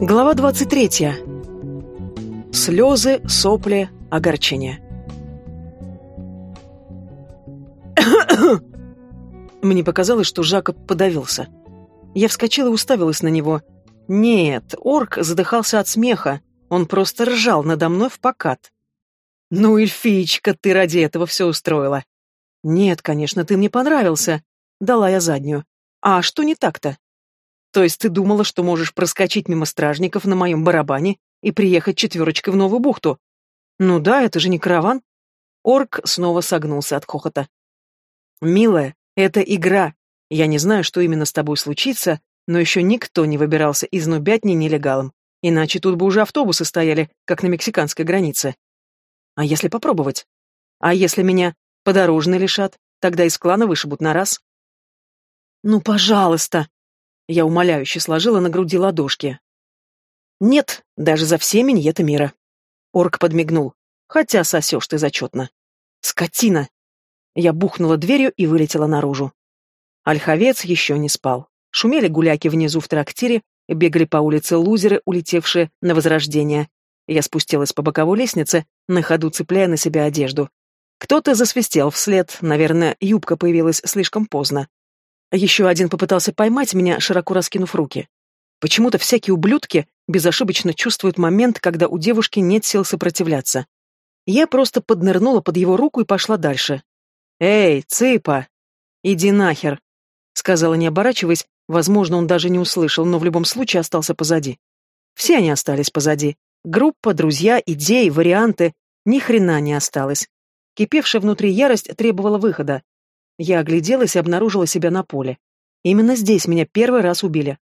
Глава 23. Слезы, сопли, огорчение. Мне показалось, что Жакоб подавился. Я вскочила и уставилась на него. Нет, орк задыхался от смеха. Он просто ржал надо мной в покат. «Ну, эльфичка, ты ради этого все устроила». «Нет, конечно, ты мне понравился». Дала я заднюю. «А что не так-то?» То есть ты думала, что можешь проскочить мимо стражников на моем барабане и приехать четверочкой в Новую бухту? Ну да, это же не караван. Орк снова согнулся от хохота. Милая, это игра. Я не знаю, что именно с тобой случится, но еще никто не выбирался из Нубятни нелегалом. Иначе тут бы уже автобусы стояли, как на мексиканской границе. А если попробовать? А если меня подорожные лишат, тогда из клана вышибут на раз? Ну, пожалуйста, я умоляюще сложила на груди ладошки. «Нет, даже за все миньеты мира». Орк подмигнул. «Хотя сосешь ты зачетно». «Скотина!» Я бухнула дверью и вылетела наружу. Ольховец еще не спал. Шумели гуляки внизу в трактире, бегали по улице лузеры, улетевшие на возрождение. Я спустилась по боковой лестнице, на ходу цепляя на себя одежду. Кто-то засвистел вслед, наверное, юбка появилась слишком поздно. Еще один попытался поймать меня, широко раскинув руки. Почему-то всякие ублюдки безошибочно чувствуют момент, когда у девушки нет сил сопротивляться. Я просто поднырнула под его руку и пошла дальше. «Эй, цыпа! Иди нахер!» Сказала, не оборачиваясь, возможно, он даже не услышал, но в любом случае остался позади. Все они остались позади. Группа, друзья, идеи, варианты. Ни хрена не осталось. Кипевшая внутри ярость требовала выхода. Я огляделась и обнаружила себя на поле. Именно здесь меня первый раз убили.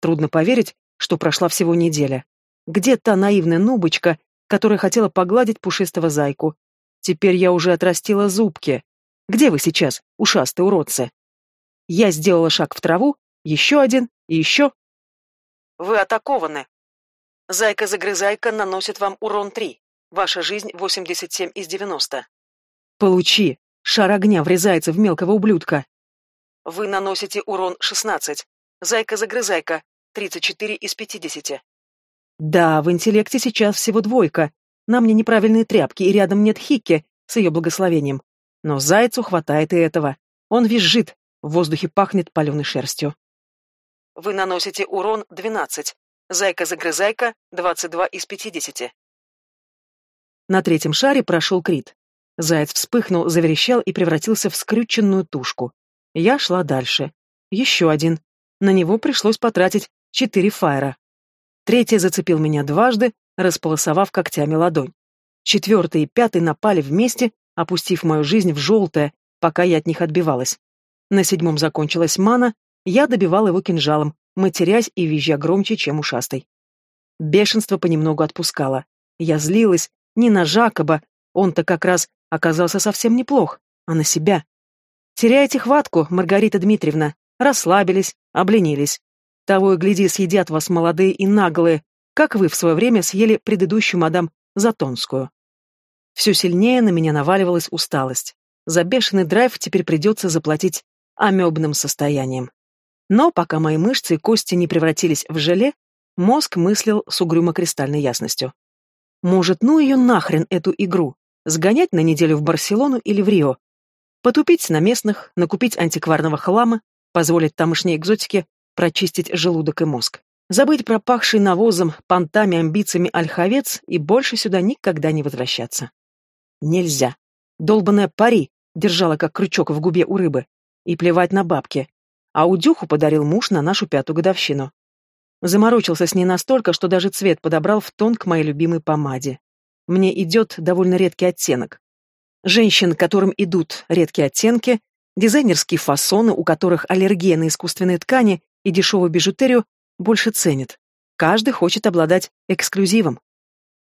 Трудно поверить, что прошла всего неделя. Где та наивная нубочка, которая хотела погладить пушистого зайку? Теперь я уже отрастила зубки. Где вы сейчас, ушастые уродцы? Я сделала шаг в траву, еще один и еще. Вы атакованы. Зайка-загрызайка наносит вам урон 3. Ваша жизнь 87 из 90. Получи. Шар огня врезается в мелкого ублюдка. Вы наносите урон 16. Зайка-загрызайка. 34 из 50. Да, в интеллекте сейчас всего двойка. На мне неправильные тряпки, и рядом нет Хикки с ее благословением. Но зайцу хватает и этого. Он визжит, в воздухе пахнет паленой шерстью. Вы наносите урон 12. Зайка-загрызайка 22 из 50. На третьем шаре прошел крит. Заяц вспыхнул, заверещал и превратился в скрюченную тушку. Я шла дальше. Еще один. На него пришлось потратить четыре фаера. Третий зацепил меня дважды, располосовав когтями ладонь. Четвертый и пятый напали вместе, опустив мою жизнь в желтое, пока я от них отбивалась. На седьмом закончилась мана, я добивала его кинжалом, матерясь и визжа громче, чем ушастый. Бешенство понемногу отпускало. Я злилась не на Жакоба, он-то как раз оказался совсем неплох, а на себя. Теряете хватку, Маргарита Дмитриевна, расслабились, обленились. Того и гляди, съедят вас молодые и наглые, как вы в свое время съели предыдущую мадам Затонскую. Все сильнее на меня наваливалась усталость. За бешеный драйв теперь придется заплатить амебным состоянием. Но пока мои мышцы и кости не превратились в желе, мозг мыслил с угрюмо-кристальной ясностью. Может, ну ее нахрен, эту игру? Сгонять на неделю в Барселону или в Рио. Потупить на местных, накупить антикварного хлама, позволить тамошней экзотике прочистить желудок и мозг. Забыть пропахший навозом, понтами, амбициями ольховец и больше сюда никогда не возвращаться. Нельзя. Долбаная пари держала как крючок в губе у рыбы. И плевать на бабки. А удюху подарил муж на нашу пятую годовщину. Заморочился с ней настолько, что даже цвет подобрал в тон к моей любимой помаде мне идет довольно редкий оттенок. Женщин, которым идут редкие оттенки, дизайнерские фасоны, у которых аллергия на искусственные ткани и дешевую бижутерию, больше ценят. Каждый хочет обладать эксклюзивом.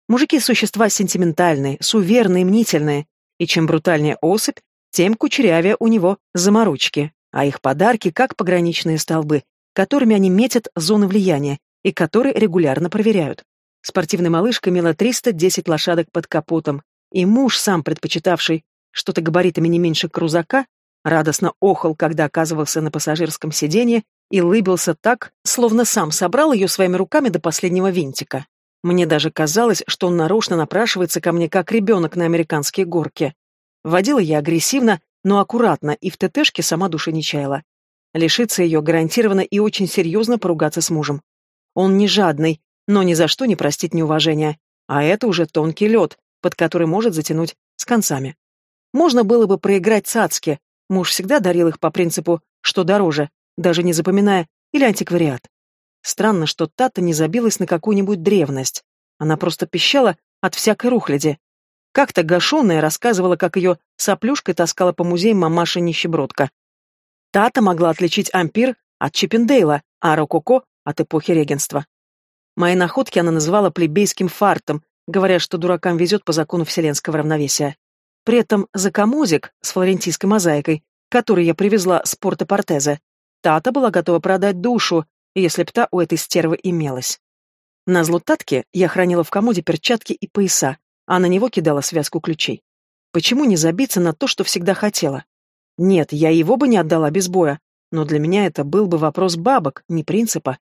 Мужики – существа сентиментальные, суверные, мнительные, и чем брутальнее особь, тем кучерявее у него заморочки, а их подарки как пограничные столбы, которыми они метят зоны влияния и которые регулярно проверяют. Спортивная малышка имела 310 лошадок под капотом, и муж, сам предпочитавший что-то габаритами не меньше крузака, радостно охал, когда оказывался на пассажирском сиденье и лыбился так, словно сам собрал ее своими руками до последнего винтика. Мне даже казалось, что он нарочно напрашивается ко мне, как ребенок на американские горки. Водила я агрессивно, но аккуратно, и в ТТшке сама души не чаяла. Лишиться ее гарантированно и очень серьезно поругаться с мужем. Он не жадный, но ни за что не простит неуважения. А это уже тонкий лед, под который может затянуть с концами. Можно было бы проиграть цацки. Муж всегда дарил их по принципу «что дороже», даже не запоминая, или антиквариат. Странно, что Тата не забилась на какую-нибудь древность. Она просто пищала от всякой рухляди. Как-то гашеная рассказывала, как ее соплюшкой таскала по музеям мамаша-нищебродка. Тата могла отличить ампир от Чиппендейла, а рококо от эпохи регенства. Мои находки она называла плебейским фартом, говоря, что дуракам везет по закону вселенского равновесия. При этом закомозик с флорентийской мозаикой, который я привезла с порта Портезе, Тата была готова продать душу, если б та у этой стервы имелась. На зло Татке я хранила в комоде перчатки и пояса, а на него кидала связку ключей. Почему не забиться на то, что всегда хотела? Нет, я его бы не отдала без боя, но для меня это был бы вопрос бабок, не принципа.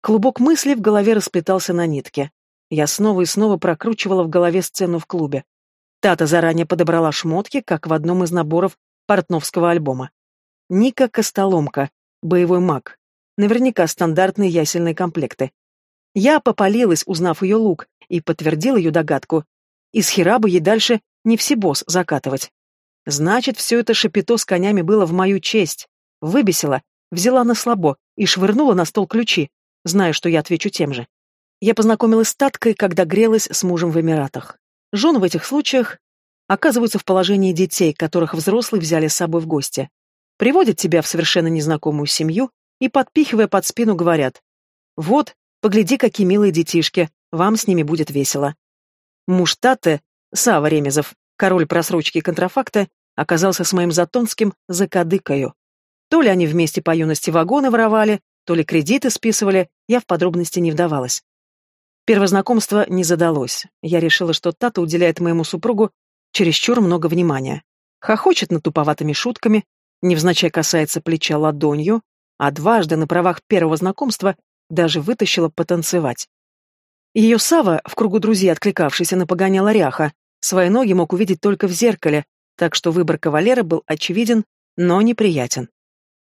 Клубок мыслей в голове расплетался на нитке. Я снова и снова прокручивала в голове сцену в клубе. Тата заранее подобрала шмотки, как в одном из наборов портновского альбома. Ника Костоломка, боевой маг. Наверняка стандартные ясельные комплекты. Я попалилась, узнав ее лук, и подтвердила ее догадку. Из Хирабы ей дальше не всебос закатывать. Значит, все это шапито с конями было в мою честь. Выбесила, взяла на слабо и швырнула на стол ключи, зная, что я отвечу тем же. Я познакомилась с Таткой, когда грелась с мужем в Эмиратах. Жены в этих случаях оказываются в положении детей, которых взрослые взяли с собой в гости. Приводят тебя в совершенно незнакомую семью и, подпихивая под спину, говорят «Вот, погляди, какие милые детишки, вам с ними будет весело». Муж Таты, Сава Ремезов, король просрочки контрафакта, оказался с моим Затонским закадыкою. То ли они вместе по юности вагоны воровали, то ли кредиты списывали, я в подробности не вдавалась. Первое знакомство не задалось. Я решила, что Тата уделяет моему супругу чересчур много внимания. Хохочет над туповатыми шутками, невзначай касается плеча ладонью, а дважды на правах первого знакомства даже вытащила потанцевать. Ее Сава, в кругу друзей откликавшийся на погоняла ряха, свои ноги мог увидеть только в зеркале, так что выбор кавалера был очевиден, но неприятен.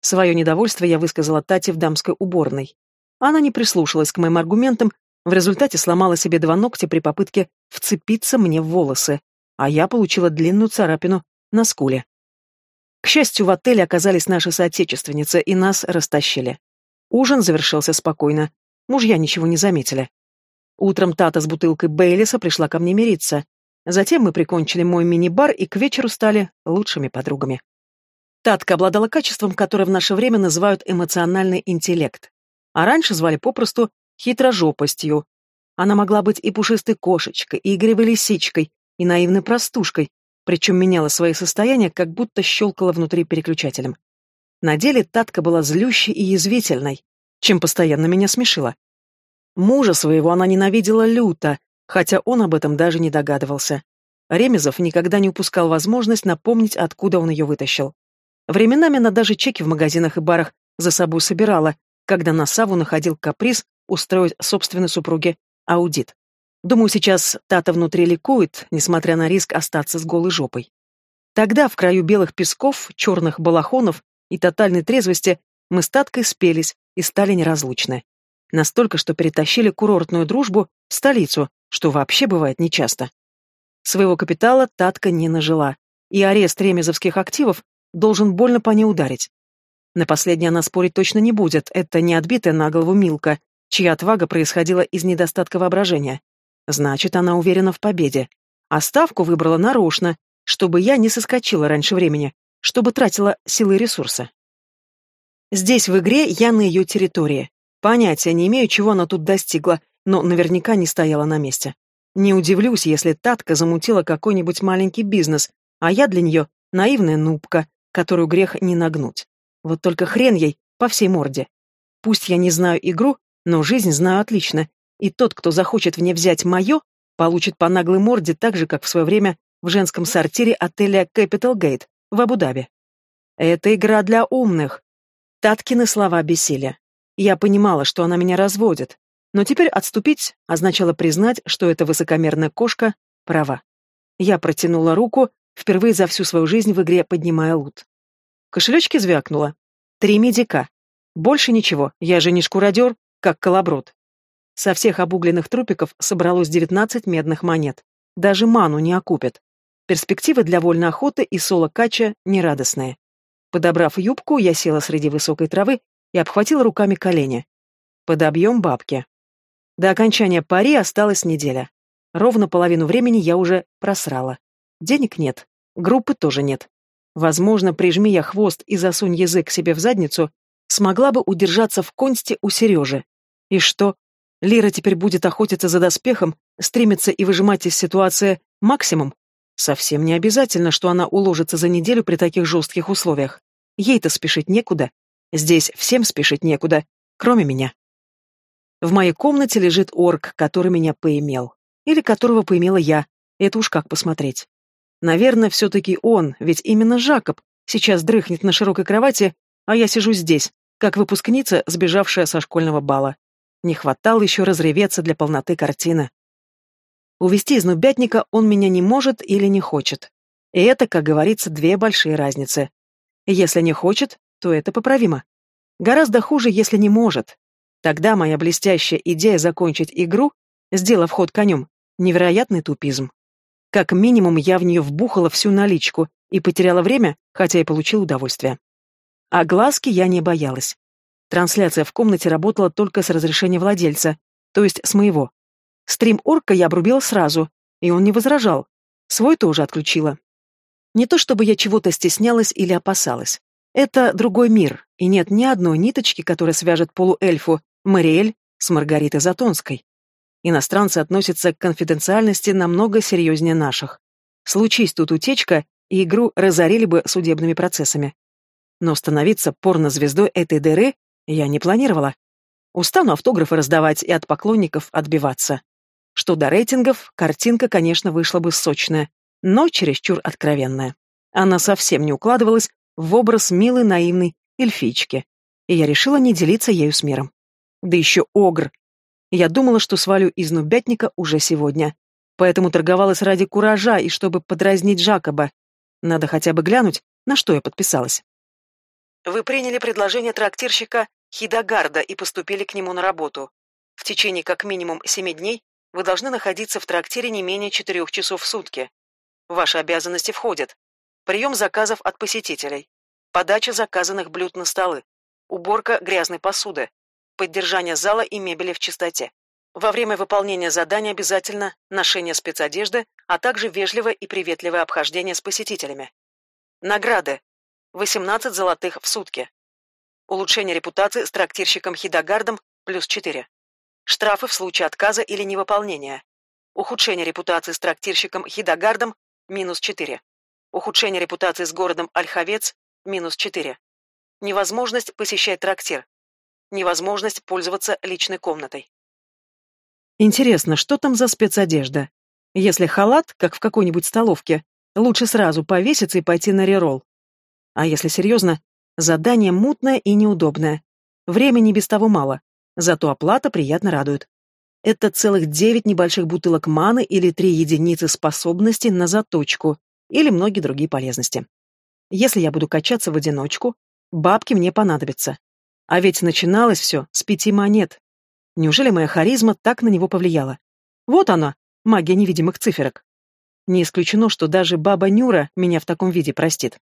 Свое недовольство я высказала Тате в дамской уборной. Она не прислушалась к моим аргументам, в результате сломала себе два ногтя при попытке вцепиться мне в волосы, а я получила длинную царапину на скуле. К счастью, в отеле оказались наши соотечественницы, и нас растащили. Ужин завершился спокойно. Мужья ничего не заметили. Утром Тата с бутылкой Бейлиса пришла ко мне мириться. Затем мы прикончили мой мини-бар и к вечеру стали лучшими подругами. Татка обладала качеством, которое в наше время называют эмоциональный интеллект. А раньше звали попросту хитрожопостью. Она могла быть и пушистой кошечкой, и игривой лисичкой, и наивной простушкой, причем меняла свои состояния, как будто щелкала внутри переключателем. На деле Татка была злющей и язвительной, чем постоянно меня смешила. Мужа своего она ненавидела люто, хотя он об этом даже не догадывался. Ремезов никогда не упускал возможность напомнить, откуда он ее вытащил. Временами она даже чеки в магазинах и барах за собой собирала, когда на Саву находил каприз устроить собственной супруге аудит. Думаю, сейчас Тата внутри ликует, несмотря на риск остаться с голой жопой. Тогда, в краю белых песков, черных балахонов и тотальной трезвости, мы с Таткой спелись и стали неразлучны. Настолько, что перетащили курортную дружбу в столицу, что вообще бывает нечасто. Своего капитала Татка не нажила, и арест ремезовских активов должен больно по ней ударить. На последнее она спорить точно не будет, это не отбитая на голову Милка, чья отвага происходила из недостатка воображения. Значит, она уверена в победе. А ставку выбрала нарочно, чтобы я не соскочила раньше времени, чтобы тратила силы и ресурсы. Здесь, в игре, я на ее территории. Понятия не имею, чего она тут достигла, но наверняка не стояла на месте. Не удивлюсь, если Татка замутила какой-нибудь маленький бизнес, а я для нее наивная нубка, которую грех не нагнуть. Вот только хрен ей по всей морде. Пусть я не знаю игру, но жизнь знаю отлично, и тот, кто захочет в ней взять мое, получит по наглой морде так же, как в свое время в женском сортире отеля Capital Gate в Абу-Даби. Это игра для умных. Таткины слова бесили. Я понимала, что она меня разводит, но теперь отступить означало признать, что эта высокомерная кошка права. Я протянула руку, впервые за всю свою жизнь в игре поднимая лут. В кошелечке звякнуло. Три медика. Больше ничего, я же не шкуродер, как колоброд. Со всех обугленных трупиков собралось девятнадцать медных монет. Даже ману не окупят. Перспективы для вольной охоты и соло-кача нерадостные. Подобрав юбку, я села среди высокой травы и обхватила руками колени. Подобьем бабки. До окончания пари осталась неделя. Ровно половину времени я уже просрала. Денег нет, группы тоже нет. Возможно, прижми я хвост и засунь язык себе в задницу, смогла бы удержаться в консте у Сережи. И что? Лира теперь будет охотиться за доспехом, стремиться и выжимать из ситуации максимум? Совсем не обязательно, что она уложится за неделю при таких жестких условиях. Ей-то спешить некуда. Здесь всем спешить некуда, кроме меня. В моей комнате лежит орк, который меня поимел. Или которого поимела я. Это уж как посмотреть. Наверное, все-таки он, ведь именно Жакоб сейчас дрыхнет на широкой кровати, а я сижу здесь, как выпускница, сбежавшая со школьного бала. Не хватало еще разреветься для полноты картины. Увести из нубятника он меня не может или не хочет. И это, как говорится, две большие разницы. Если не хочет, то это поправимо. Гораздо хуже, если не может. Тогда моя блестящая идея закончить игру, сделав ход конем, невероятный тупизм. Как минимум, я в нее вбухала всю наличку и потеряла время, хотя и получила удовольствие. А глазки я не боялась. Трансляция в комнате работала только с разрешения владельца, то есть с моего. Стрим орка я обрубила сразу, и он не возражал. Свой тоже отключила. Не то чтобы я чего-то стеснялась или опасалась. Это другой мир, и нет ни одной ниточки, которая свяжет полуэльфу Мариэль с Маргаритой Затонской. Иностранцы относятся к конфиденциальности намного серьезнее наших. Случись тут утечка, и игру разорили бы судебными процессами. Но становиться порнозвездой этой дыры я не планировала. Устану автографы раздавать и от поклонников отбиваться. Что до рейтингов, картинка, конечно, вышла бы сочная, но чересчур откровенная. Она совсем не укладывалась в образ милой наивной эльфички, и я решила не делиться ею с миром. Да еще огр. Я думала, что свалю из нубятника уже сегодня. Поэтому торговалась ради куража и чтобы подразнить Жакоба. Надо хотя бы глянуть, на что я подписалась. Вы приняли предложение трактирщика Хидагарда и поступили к нему на работу. В течение как минимум семи дней вы должны находиться в трактире не менее четырех часов в сутки. В ваши обязанности входят прием заказов от посетителей, подача заказанных блюд на столы, уборка грязной посуды, поддержание зала и мебели в чистоте. Во время выполнения задания обязательно ношение спецодежды, а также вежливое и приветливое обхождение с посетителями. Награды. 18 золотых в сутки. Улучшение репутации с трактирщиком Хидагардом плюс 4. Штрафы в случае отказа или невыполнения. Ухудшение репутации с трактирщиком Хидагардом минус 4. Ухудшение репутации с городом Ольховец минус 4. Невозможность посещать трактир. Невозможность пользоваться личной комнатой. Интересно, что там за спецодежда? Если халат, как в какой-нибудь столовке, лучше сразу повеситься и пойти на реролл. А если серьезно, задание мутное и неудобное. Времени без того мало, зато оплата приятно радует. Это целых девять небольших бутылок маны или три единицы способностей на заточку, или многие другие полезности. Если я буду качаться в одиночку, бабки мне понадобятся. А ведь начиналось все с пяти монет. Неужели моя харизма так на него повлияла? Вот она, магия невидимых циферок. Не исключено, что даже баба Нюра меня в таком виде простит.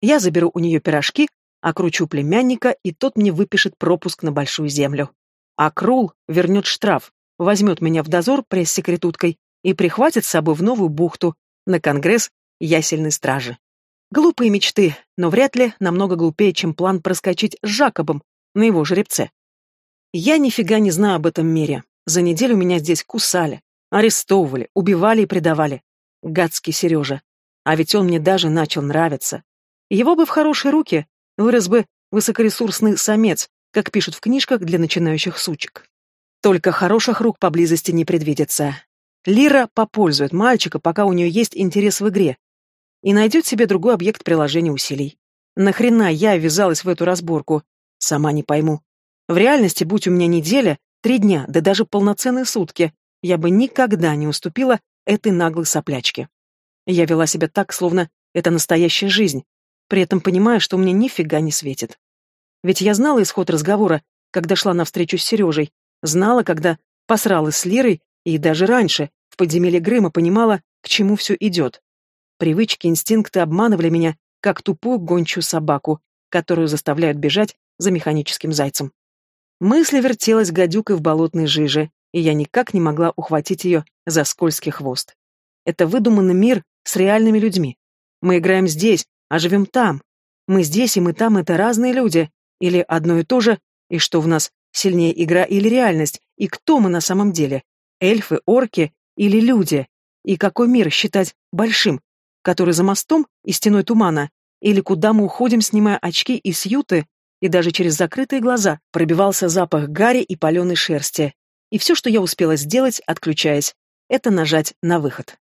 Я заберу у нее пирожки, окручу племянника, и тот мне выпишет пропуск на Большую Землю. А Крул вернет штраф, возьмет меня в дозор пресс-секретуткой и прихватит с собой в новую бухту, на конгресс ясельной стражи. Глупые мечты, но вряд ли намного глупее, чем план проскочить с Жакобом на его жеребце. Я нифига не знаю об этом мире. За неделю меня здесь кусали, арестовывали, убивали и предавали. Гадский Сережа. А ведь он мне даже начал нравиться. Его бы в хорошие руки, вырос бы высокоресурсный самец, как пишут в книжках для начинающих сучек. Только хороших рук поблизости не предвидится. Лира попользует мальчика, пока у нее есть интерес в игре, и найдет себе другой объект приложения усилий. Нахрена я ввязалась в эту разборку? Сама не пойму. В реальности, будь у меня неделя, три дня, да даже полноценные сутки, я бы никогда не уступила этой наглой соплячке. Я вела себя так, словно это настоящая жизнь, при этом понимая, что мне нифига не светит. Ведь я знала исход разговора, когда шла навстречу с Сережей, знала, когда посралась с Лирой, и даже раньше, в подземелье Грыма, понимала, к чему все идет. Привычки, инстинкты обманывали меня, как тупую гончую собаку, которую заставляют бежать за механическим зайцем. Мысль вертелась гадюкой в болотной жиже, и я никак не могла ухватить ее за скользкий хвост. Это выдуманный мир с реальными людьми. Мы играем здесь, а живем там. Мы здесь и мы там — это разные люди. Или одно и то же, и что в нас, сильнее игра или реальность, и кто мы на самом деле? Эльфы, орки или люди? И какой мир считать большим? Который за мостом и стеной тумана? Или куда мы уходим, снимая очки и сьюты, и даже через закрытые глаза пробивался запах гари и паленой шерсти. И все, что я успела сделать, отключаясь, это нажать на выход.